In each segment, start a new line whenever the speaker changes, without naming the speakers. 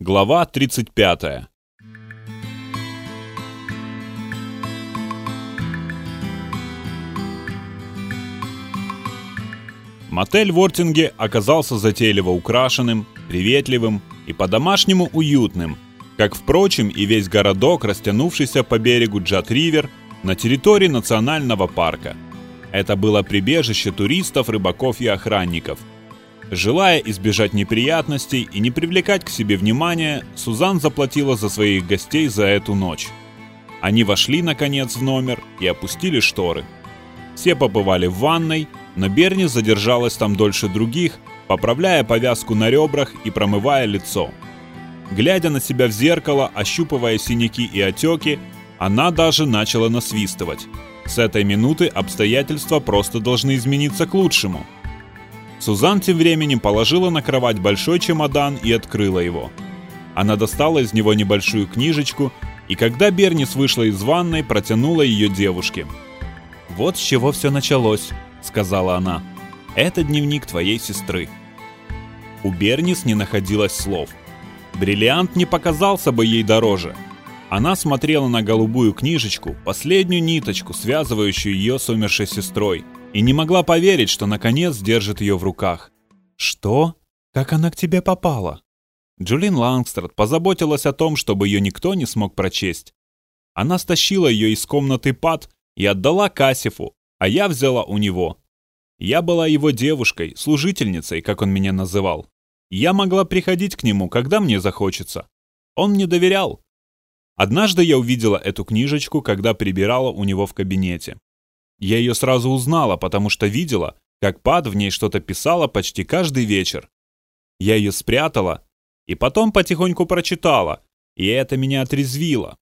Глава 35. Мотель в Ортинге оказался затейливо украшенным, приветливым и по-домашнему уютным, как, впрочем, и весь городок, растянувшийся по берегу Джат-Ривер на территории национального парка. Это было прибежище туристов, рыбаков и охранников – Желая избежать неприятностей и не привлекать к себе внимания, Сузан заплатила за своих гостей за эту ночь. Они вошли, наконец, в номер и опустили шторы. Все побывали в ванной, но Берни задержалась там дольше других, поправляя повязку на ребрах и промывая лицо. Глядя на себя в зеркало, ощупывая синяки и отеки, она даже начала насвистывать. С этой минуты обстоятельства просто должны измениться к лучшему – Сузан тем временем положила на кровать большой чемодан и открыла его. Она достала из него небольшую книжечку, и когда Бернис вышла из ванной, протянула ее девушке. «Вот с чего все началось», — сказала она. «Это дневник твоей сестры». У Бернис не находилось слов. Бриллиант не показался бы ей дороже. Она смотрела на голубую книжечку, последнюю ниточку, связывающую ее с умершей сестрой — и не могла поверить, что наконец держит ее в руках. «Что? Как она к тебе попала?» Джулин Лангстрад позаботилась о том, чтобы ее никто не смог прочесть. Она стащила ее из комнаты Пат и отдала Кассифу, а я взяла у него. Я была его девушкой, служительницей, как он меня называл. Я могла приходить к нему, когда мне захочется. Он мне доверял. Однажды я увидела эту книжечку, когда прибирала у него в кабинете. Я ее сразу узнала, потому что видела, как Пад в ней что-то писала почти каждый вечер. Я ее спрятала и потом потихоньку прочитала, и это меня отрезвило.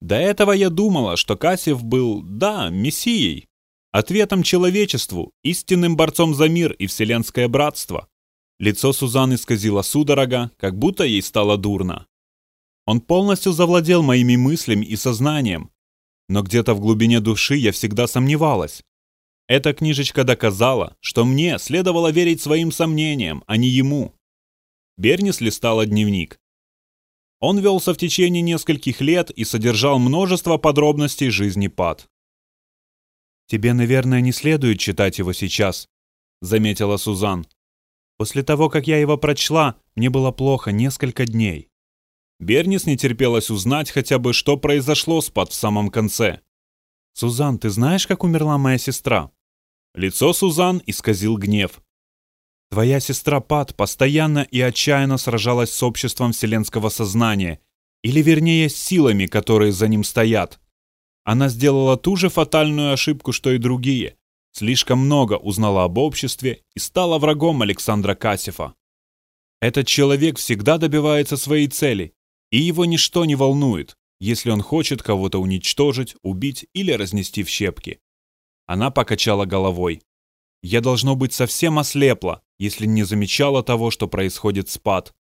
До этого я думала, что Кассив был, да, мессией, ответом человечеству, истинным борцом за мир и вселенское братство. Лицо Сузанны исказило судорога, как будто ей стало дурно. Он полностью завладел моими мыслями и сознанием, но где-то в глубине души я всегда сомневалась. Эта книжечка доказала, что мне следовало верить своим сомнениям, а не ему. Бернис листала дневник. Он велся в течение нескольких лет и содержал множество подробностей жизни Пат. «Тебе, наверное, не следует читать его сейчас», — заметила Сузан. «После того, как я его прочла, мне было плохо несколько дней». Бернис не терпелось узнать хотя бы, что произошло с Пат в самом конце. «Сузан, ты знаешь, как умерла моя сестра?» Лицо Сузан исказил гнев. «Твоя сестра Пат постоянно и отчаянно сражалась с обществом вселенского сознания, или вернее с силами, которые за ним стоят. Она сделала ту же фатальную ошибку, что и другие. Слишком много узнала об обществе и стала врагом Александра Кассифа. Этот человек всегда добивается своей цели, и его ничто не волнует, если он хочет кого-то уничтожить, убить или разнести в щепки. Она покачала головой. Я должно быть совсем ослепла, если не замечала того, что происходит с Пат.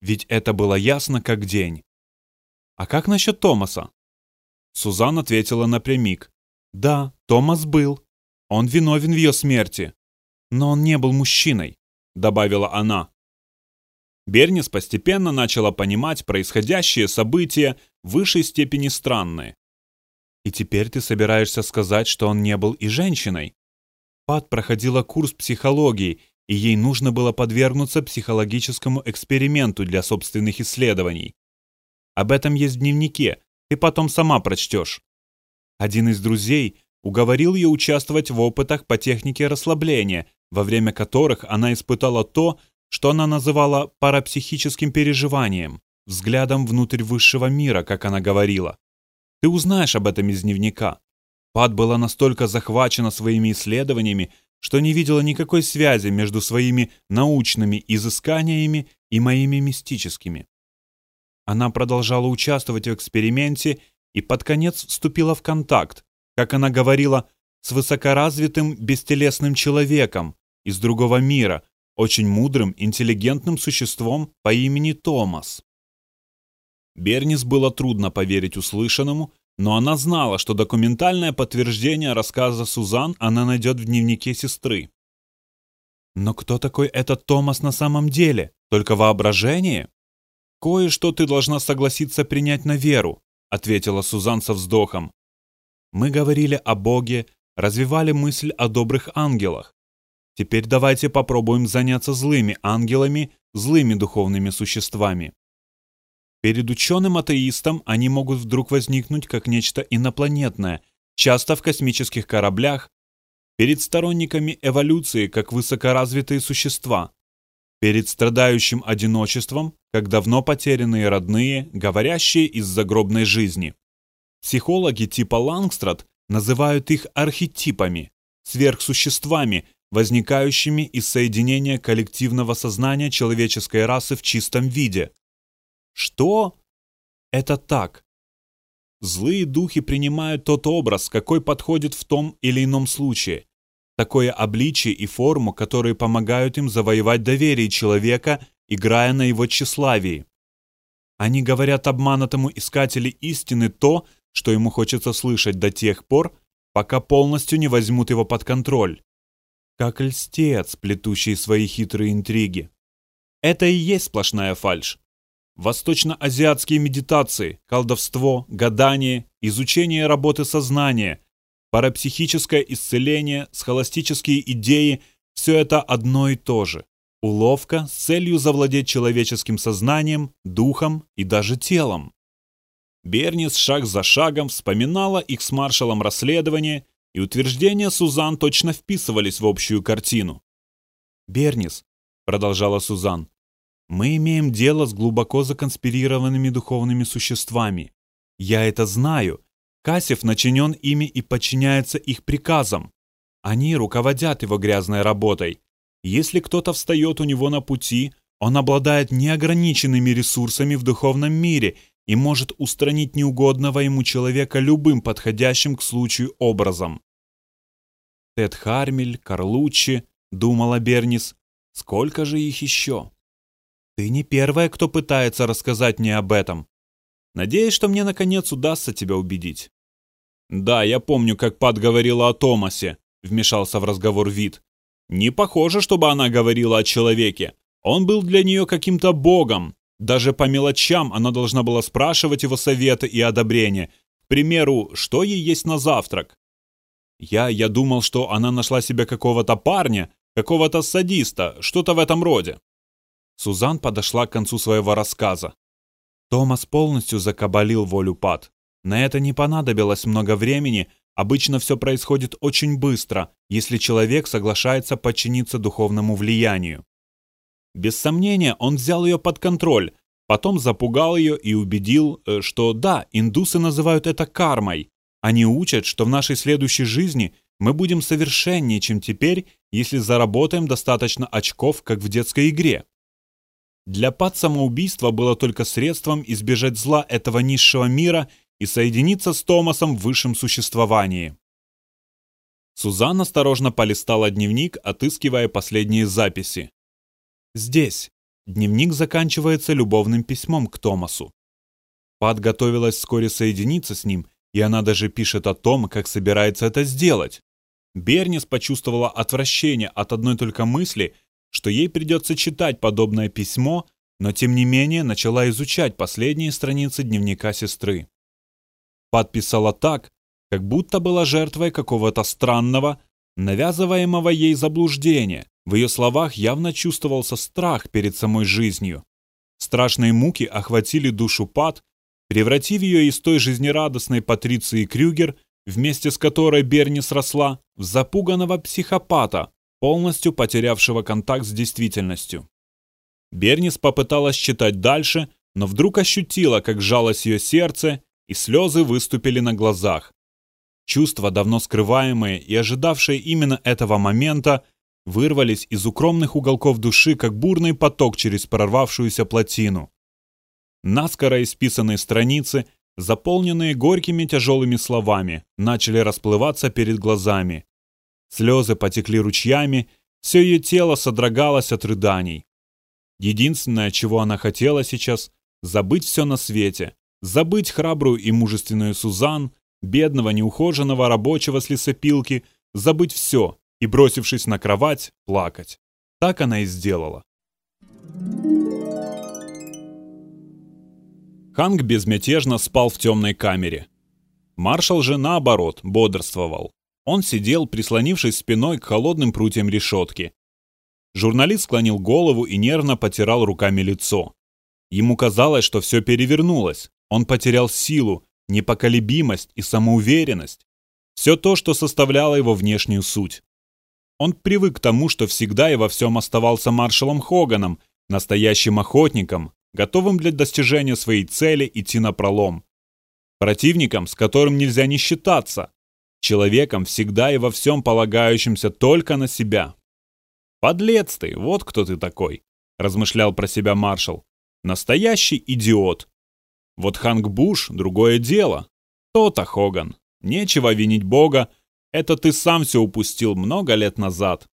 Ведь это было ясно как день. А как насчет Томаса? Сузан ответила напрямик. Да, Томас был. Он виновен в ее смерти. Но он не был мужчиной, добавила она. Бернис постепенно начала понимать происходящие события в высшей степени странные. «И теперь ты собираешься сказать, что он не был и женщиной?» Пат проходила курс психологии, и ей нужно было подвергнуться психологическому эксперименту для собственных исследований. Об этом есть в дневнике, ты потом сама прочтешь. Один из друзей уговорил ее участвовать в опытах по технике расслабления, во время которых она испытала то, что она называла парапсихическим переживанием, взглядом внутрь высшего мира, как она говорила. Ты узнаешь об этом из дневника. Пат была настолько захвачена своими исследованиями, что не видела никакой связи между своими научными изысканиями и моими мистическими. Она продолжала участвовать в эксперименте и под конец вступила в контакт, как она говорила, с высокоразвитым бестелесным человеком из другого мира, очень мудрым, интеллигентным существом по имени Томас. Бернис было трудно поверить услышанному, но она знала, что документальное подтверждение рассказа Сузан она найдет в дневнике сестры. Но кто такой этот Томас на самом деле? Только воображение? «Кое-что ты должна согласиться принять на веру», — ответила Сузан со вздохом. «Мы говорили о Боге, развивали мысль о добрых ангелах. Теперь давайте попробуем заняться злыми ангелами, злыми духовными существами. Перед ученым-атеистом они могут вдруг возникнуть как нечто инопланетное, часто в космических кораблях, перед сторонниками эволюции как высокоразвитые существа, перед страдающим одиночеством, как давно потерянные родные, говорящие из загробной жизни. Психологи типа Лангстрад называют их архетипами, сверхсуществами, возникающими из соединения коллективного сознания человеческой расы в чистом виде. Что? Это так. Злые духи принимают тот образ, какой подходит в том или ином случае. Такое обличие и форму, которые помогают им завоевать доверие человека, играя на его тщеславии. Они говорят обманутому искателю истины то, что ему хочется слышать до тех пор, пока полностью не возьмут его под контроль как льстец, плетущий свои хитрые интриги. Это и есть сплошная фальшь. Восточно-азиатские медитации, колдовство, гадание, изучение работы сознания, парапсихическое исцеление, схоластические идеи – все это одно и то же. Уловка с целью завладеть человеческим сознанием, духом и даже телом. Бернис шаг за шагом вспоминала их с маршалом расследование и утверждения Сузан точно вписывались в общую картину. «Бернис», — продолжала Сузан, — «мы имеем дело с глубоко законспирированными духовными существами. Я это знаю. Кассев начинен ими и подчиняется их приказам. Они руководят его грязной работой. Если кто-то встает у него на пути, он обладает неограниченными ресурсами в духовном мире и может устранить неугодного ему человека любым подходящим к случаю образом. Тед Хармель, Карлуччи, думала Бернис, сколько же их еще? Ты не первая, кто пытается рассказать мне об этом. Надеюсь, что мне наконец удастся тебя убедить. Да, я помню, как Пат говорила о Томасе, вмешался в разговор Вид. Не похоже, чтобы она говорила о человеке. Он был для нее каким-то богом, даже по мелочам она должна была спрашивать его советы и одобрения. К примеру, что ей есть на завтрак? Я, я думал, что она нашла себе какого-то парня, какого-то садиста, что-то в этом роде. Сузан подошла к концу своего рассказа. Томас полностью закабалил волю Пат. На это не понадобилось много времени, обычно все происходит очень быстро, если человек соглашается подчиниться духовному влиянию. Без сомнения, он взял ее под контроль, потом запугал ее и убедил, э, что да, индусы называют это кармой. Они учат, что в нашей следующей жизни мы будем совершеннее, чем теперь, если заработаем достаточно очков, как в детской игре. Для Пат самоубийство было только средством избежать зла этого низшего мира и соединиться с Томасом в высшем существовании. Сузанна осторожно полистала дневник, отыскивая последние записи. Здесь. Дневник заканчивается любовным письмом к Томасу. Пат готовилась вскоре соединиться с ним, и она даже пишет о том, как собирается это сделать. Бернис почувствовала отвращение от одной только мысли, что ей придется читать подобное письмо, но тем не менее начала изучать последние страницы дневника сестры. Пат писала так, как будто была жертвой какого-то странного, навязываемого ей заблуждения, в ее словах явно чувствовался страх перед самой жизнью. Страшные муки охватили душу Пат, превратив ее из той жизнерадостной Патриции Крюгер, вместе с которой Берни сросла, в запуганного психопата, полностью потерявшего контакт с действительностью. Бернис попыталась читать дальше, но вдруг ощутила, как сжалось ее сердце, и слезы выступили на глазах. Чувства, давно скрываемые и ожидавшие именно этого момента, вырвались из укромных уголков души, как бурный поток через прорвавшуюся плотину. Наскоро исписанные страницы, заполненные горькими тяжелыми словами, начали расплываться перед глазами. Слезы потекли ручьями, все ее тело содрогалось от рыданий. Единственное, чего она хотела сейчас – забыть все на свете, забыть храбрую и мужественную Сузан, бедного неухоженного рабочего с лесопилки, забыть все, и, бросившись на кровать, плакать. Так она и сделала. Ханк безмятежно спал в темной камере. Маршал же, наоборот, бодрствовал. Он сидел, прислонившись спиной к холодным прутьям решетки. Журналист склонил голову и нервно потирал руками лицо. Ему казалось, что все перевернулось. Он потерял силу, непоколебимость и самоуверенность. Все то, что составляло его внешнюю суть. Он привык к тому, что всегда и во всем оставался маршалом Хоганом, настоящим охотником, готовым для достижения своей цели идти на пролом. Противником, с которым нельзя не считаться. Человеком, всегда и во всем полагающимся только на себя. «Подлец ты, вот кто ты такой», – размышлял про себя маршал. «Настоящий идиот. Вот Ханг Буш – другое дело. То-то, Хоган. Нечего винить Бога. Это ты сам все упустил много лет назад.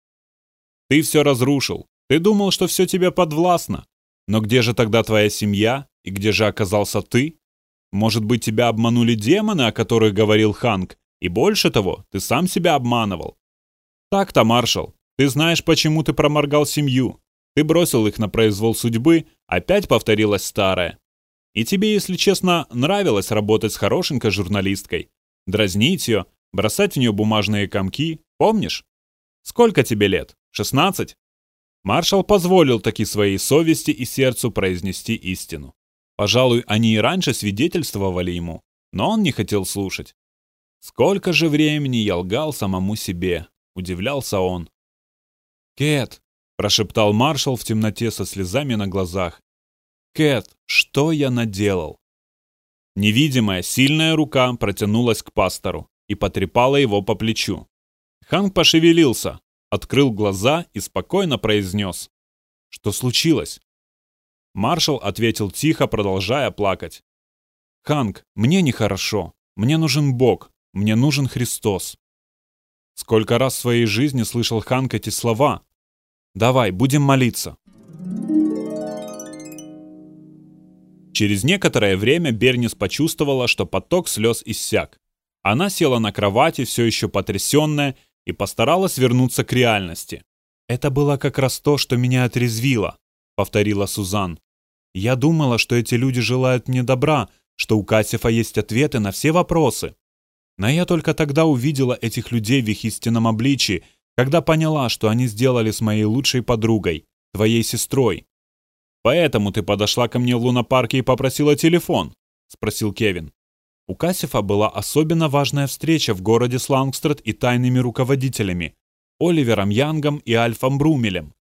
Ты все разрушил. Ты думал, что все тебе подвластно. Но где же тогда твоя семья? И где же оказался ты? Может быть, тебя обманули демоны, о которых говорил Ханг? И больше того, ты сам себя обманывал. Так-то, маршал, ты знаешь, почему ты проморгал семью. Ты бросил их на произвол судьбы, опять повторилось старое. И тебе, если честно, нравилось работать с хорошенькой журналисткой. Дразнить ее, бросать в нее бумажные комки, помнишь? Сколько тебе лет? 16? Маршал позволил таки своей совести и сердцу произнести истину. Пожалуй, они и раньше свидетельствовали ему, но он не хотел слушать. Сколько же времени я лгал самому себе, удивлялся он. «Кэт!» – прошептал маршал в темноте со слезами на глазах. «Кэт, что я наделал?» Невидимая, сильная рука протянулась к пастору и потрепала его по плечу. Ханг пошевелился, открыл глаза и спокойно произнес. «Что случилось?» Маршал ответил тихо, продолжая плакать. «Ханг, мне нехорошо. Мне нужен Бог. Мне нужен Христос». Сколько раз в своей жизни слышал Ханг эти слова. «Давай, будем молиться». Через некоторое время Бернис почувствовала, что поток слез иссяк. Она села на кровати, все еще потрясенная, и постаралась вернуться к реальности. «Это было как раз то, что меня отрезвило», — повторила Сузан. «Я думала, что эти люди желают мне добра, что у Кассифа есть ответы на все вопросы. Но я только тогда увидела этих людей в их истинном обличии, когда поняла, что они сделали с моей лучшей подругой, твоей сестрой. «Поэтому ты подошла ко мне в лунопарке и попросила телефон?» — спросил Кевин. У Кассифа была особенно важная встреча в городе Слангстрад и тайными руководителями — Оливером Янгом и Альфом Брумелем.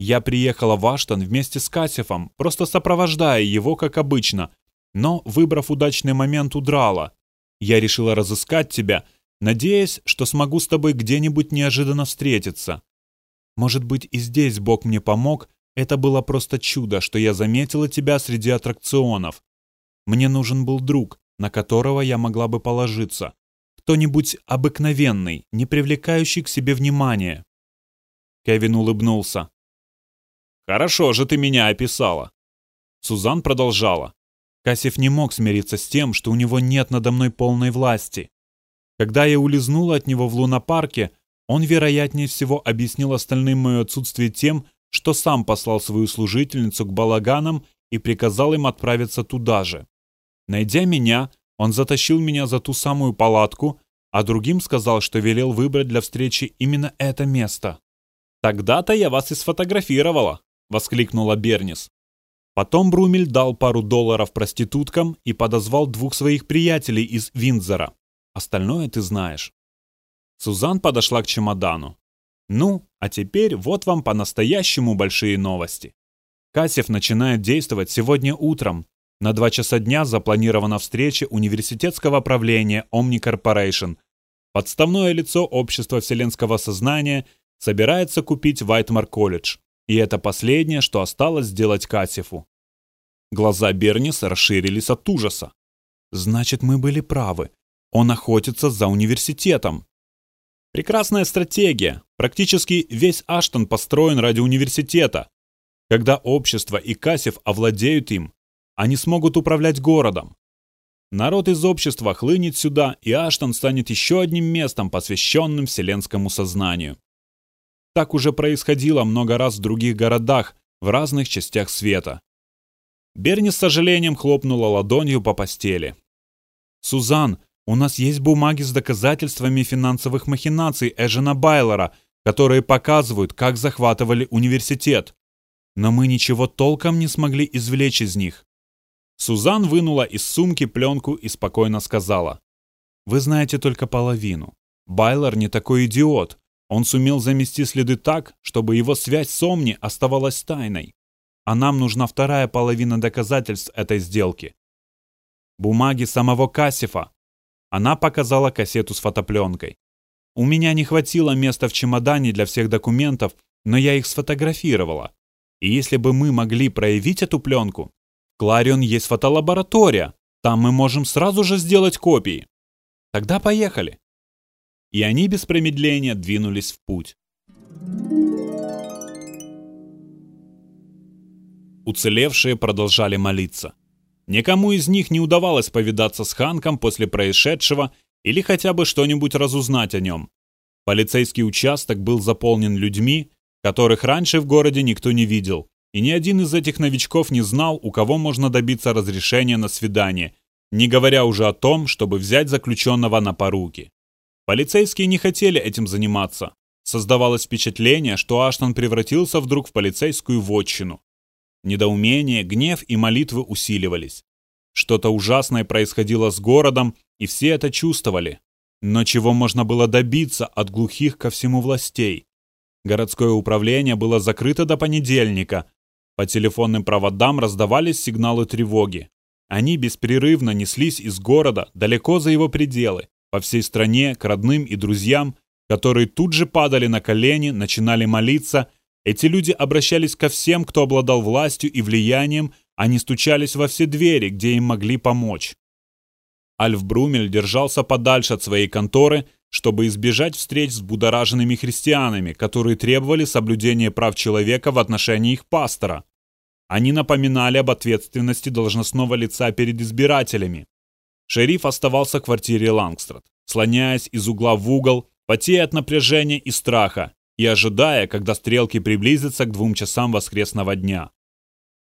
Я приехала в Аштон вместе с Кассифом, просто сопровождая его, как обычно, но, выбрав удачный момент, удрала. Я решила разыскать тебя, надеясь, что смогу с тобой где-нибудь неожиданно встретиться. Может быть, и здесь Бог мне помог, это было просто чудо, что я заметила тебя среди аттракционов. Мне нужен был друг, на которого я могла бы положиться. Кто-нибудь обыкновенный, не привлекающий к себе внимания. Кевин улыбнулся. «Хорошо же ты меня описала». Сузан продолжала. Кассив не мог смириться с тем, что у него нет надо мной полной власти. Когда я улизнула от него в лунопарке, он, вероятнее всего, объяснил остальным мое отсутствие тем, что сам послал свою служительницу к балаганам и приказал им отправиться туда же. Найдя меня, он затащил меня за ту самую палатку, а другим сказал, что велел выбрать для встречи именно это место. «Тогда-то я вас и сфотографировала», — воскликнула Бернис. Потом Брумель дал пару долларов проституткам и подозвал двух своих приятелей из Виндзора. Остальное ты знаешь. Сузан подошла к чемодану. Ну, а теперь вот вам по-настоящему большие новости. Кассев начинает действовать сегодня утром. На 2 часа дня запланирована встреча университетского правления Omni Corporation. Подставное лицо Общества Вселенского Сознания собирается купить Вайтмар колледж. И это последнее, что осталось сделать Кассифу. Глаза Бернис расширились от ужаса. Значит, мы были правы. Он охотится за университетом. Прекрасная стратегия. Практически весь Аштон построен ради университета. Когда общество и Кассив овладеют им, они смогут управлять городом. Народ из общества хлынет сюда, и Аштон станет еще одним местом, посвященным вселенскому сознанию. Так уже происходило много раз в других городах, в разных частях света. Берни с сожалением хлопнула ладонью по постели. «Сузан, у нас есть бумаги с доказательствами финансовых махинаций Эжена Байлора, которые показывают, как захватывали университет. Но мы ничего толком не смогли извлечь из них». Сузан вынула из сумки пленку и спокойно сказала. «Вы знаете только половину. Байлор не такой идиот. Он сумел замести следы так, чтобы его связь с Омни оставалась тайной. А нам нужна вторая половина доказательств этой сделки. Бумаги самого Кассифа. Она показала кассету с фотопленкой. У меня не хватило места в чемодане для всех документов, но я их сфотографировала. И если бы мы могли проявить эту пленку, Кларион есть фотолаборатория, там мы можем сразу же сделать копии. Тогда поехали и они без промедления двинулись в путь. Уцелевшие продолжали молиться. Никому из них не удавалось повидаться с Ханком после происшедшего или хотя бы что-нибудь разузнать о нем. Полицейский участок был заполнен людьми, которых раньше в городе никто не видел, и ни один из этих новичков не знал, у кого можно добиться разрешения на свидание, не говоря уже о том, чтобы взять заключенного на поруки. Полицейские не хотели этим заниматься. Создавалось впечатление, что Аштон превратился вдруг в полицейскую вотчину. Недоумение, гнев и молитвы усиливались. Что-то ужасное происходило с городом, и все это чувствовали. Но чего можно было добиться от глухих ко всему властей? Городское управление было закрыто до понедельника. По телефонным проводам раздавались сигналы тревоги. Они беспрерывно неслись из города далеко за его пределы, по всей стране к родным и друзьям, которые тут же падали на колени, начинали молиться. Эти люди обращались ко всем, кто обладал властью и влиянием, они стучались во все двери, где им могли помочь. Альф Брумель держался подальше от своей конторы, чтобы избежать встреч с будораженными христианами, которые требовали соблюдения прав человека в отношении их пастора. Они напоминали об ответственности должностного лица перед избирателями. Шериф оставался в квартире Лангстрад, слоняясь из угла в угол, потея от напряжения и страха, и ожидая, когда стрелки приблизятся к двум часам воскресного дня.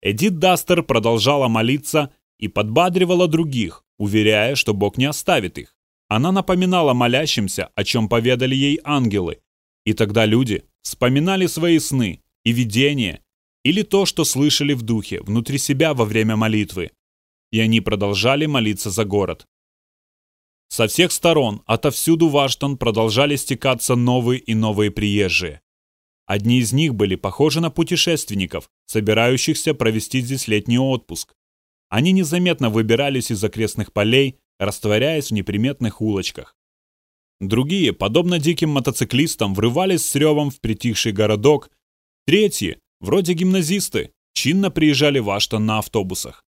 Эдит Дастер продолжала молиться и подбадривала других, уверяя, что Бог не оставит их. Она напоминала молящимся, о чем поведали ей ангелы, и тогда люди вспоминали свои сны и видения, или то, что слышали в духе, внутри себя во время молитвы, и они продолжали молиться за город. Со всех сторон, отовсюду в продолжали стекаться новые и новые приезжие. Одни из них были похожи на путешественников, собирающихся провести здесь летний отпуск. Они незаметно выбирались из окрестных полей, растворяясь в неприметных улочках. Другие, подобно диким мотоциклистам, врывались с ревом в притихший городок. Третьи, вроде гимназисты, чинно приезжали в Аштон на автобусах.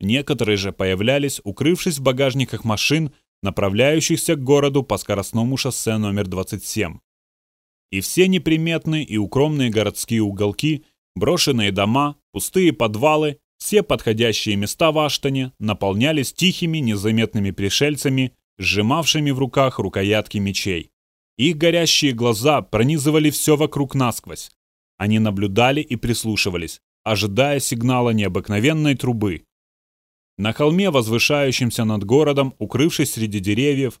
Некоторые же появлялись, укрывшись в багажниках машин, направляющихся к городу по скоростному шоссе номер 27. И все неприметные и укромные городские уголки, брошенные дома, пустые подвалы, все подходящие места в Аштоне наполнялись тихими, незаметными пришельцами, сжимавшими в руках рукоятки мечей. Их горящие глаза пронизывали все вокруг насквозь. Они наблюдали и прислушивались, ожидая сигнала необыкновенной трубы, на холме, возвышающемся над городом, укрывшись среди деревьев,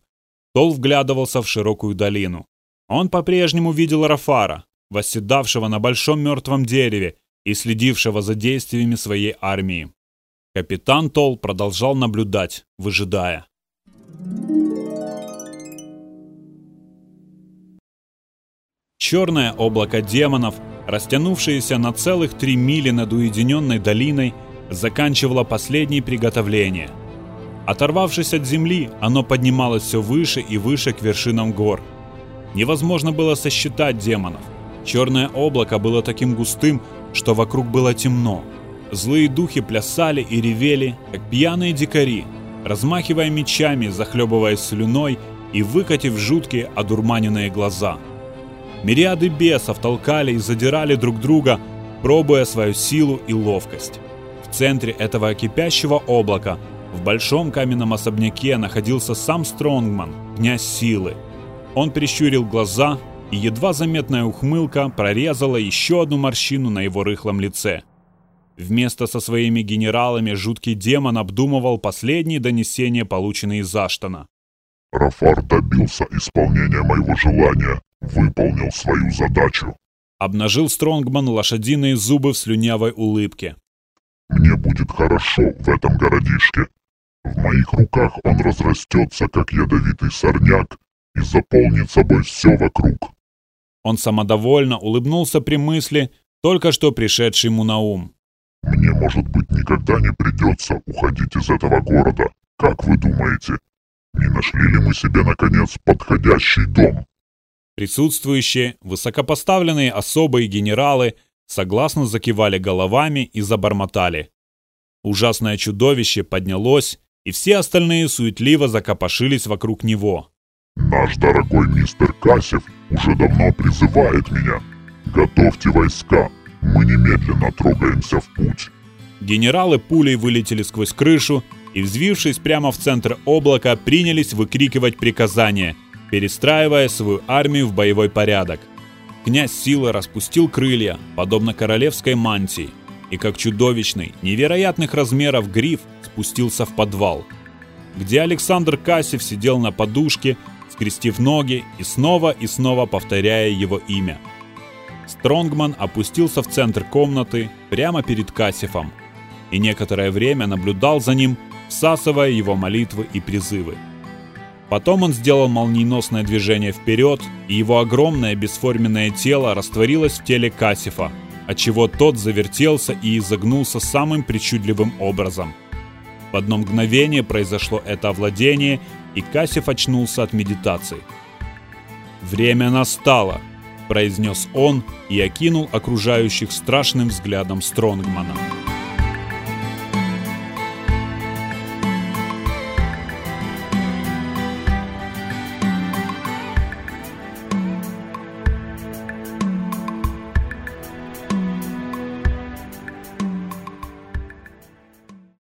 Тол вглядывался в широкую долину. Он по-прежнему видел Рафара, восседавшего на большом мертвом дереве и следившего за действиями своей армии. Капитан Тол продолжал наблюдать, выжидая. Черное облако демонов, растянувшееся на целых три мили над уединенной долиной, заканчивало последние приготовления. Оторвавшись от земли, оно поднималось все выше и выше к вершинам гор. Невозможно было сосчитать демонов. Черное облако было таким густым, что вокруг было темно. Злые духи плясали и ревели, как пьяные дикари, размахивая мечами, захлебываясь слюной и выкатив жуткие одурманенные глаза. Мириады бесов толкали и задирали друг друга, пробуя свою силу и ловкость центре этого кипящего облака в большом каменном особняке находился сам Стронгман, князь силы. Он прищурил глаза, и едва заметная ухмылка прорезала еще одну морщину на его рыхлом лице. Вместо со своими генералами жуткий демон обдумывал последние донесения, полученные из Аштона.
Рафар добился исполнения моего желания, выполнил свою задачу.
Обнажил Стронгман лошадиные зубы в слюнявой улыбке.
Мне будет хорошо в этом городишке. В моих руках он разрастется, как ядовитый сорняк, и заполнит собой все вокруг.
Он самодовольно улыбнулся при мысли, только что пришедшей ему на ум.
Мне, может быть, никогда не придется уходить из этого города. Как вы думаете, не нашли ли мы себе, наконец, подходящий дом?
Присутствующие, высокопоставленные особые генералы согласно закивали головами и забормотали. Ужасное чудовище поднялось, и все остальные суетливо закопошились вокруг него.
«Наш дорогой мистер Кассев уже давно призывает меня. Готовьте войска, мы немедленно трогаемся в путь».
Генералы пулей вылетели сквозь крышу и, взвившись прямо в центр облака, принялись выкрикивать приказания, перестраивая свою армию в боевой порядок. Князь Силы распустил крылья, подобно королевской мантии, и как чудовищный, невероятных размеров гриф спустился в подвал, где Александр Кассев сидел на подушке, скрестив ноги и снова и снова повторяя его имя. Стронгман опустился в центр комнаты, прямо перед Кассифом, и некоторое время наблюдал за ним, всасывая его молитвы и призывы. Потом он сделал молниеносное движение вперед, и его огромное бесформенное тело растворилось в теле Кассифа, отчего тот завертелся и изогнулся самым причудливым образом. В одно мгновение произошло это овладение, и Кассиф очнулся от медитации. «Время настало», — произнес он и окинул окружающих страшным взглядом Стронгмана.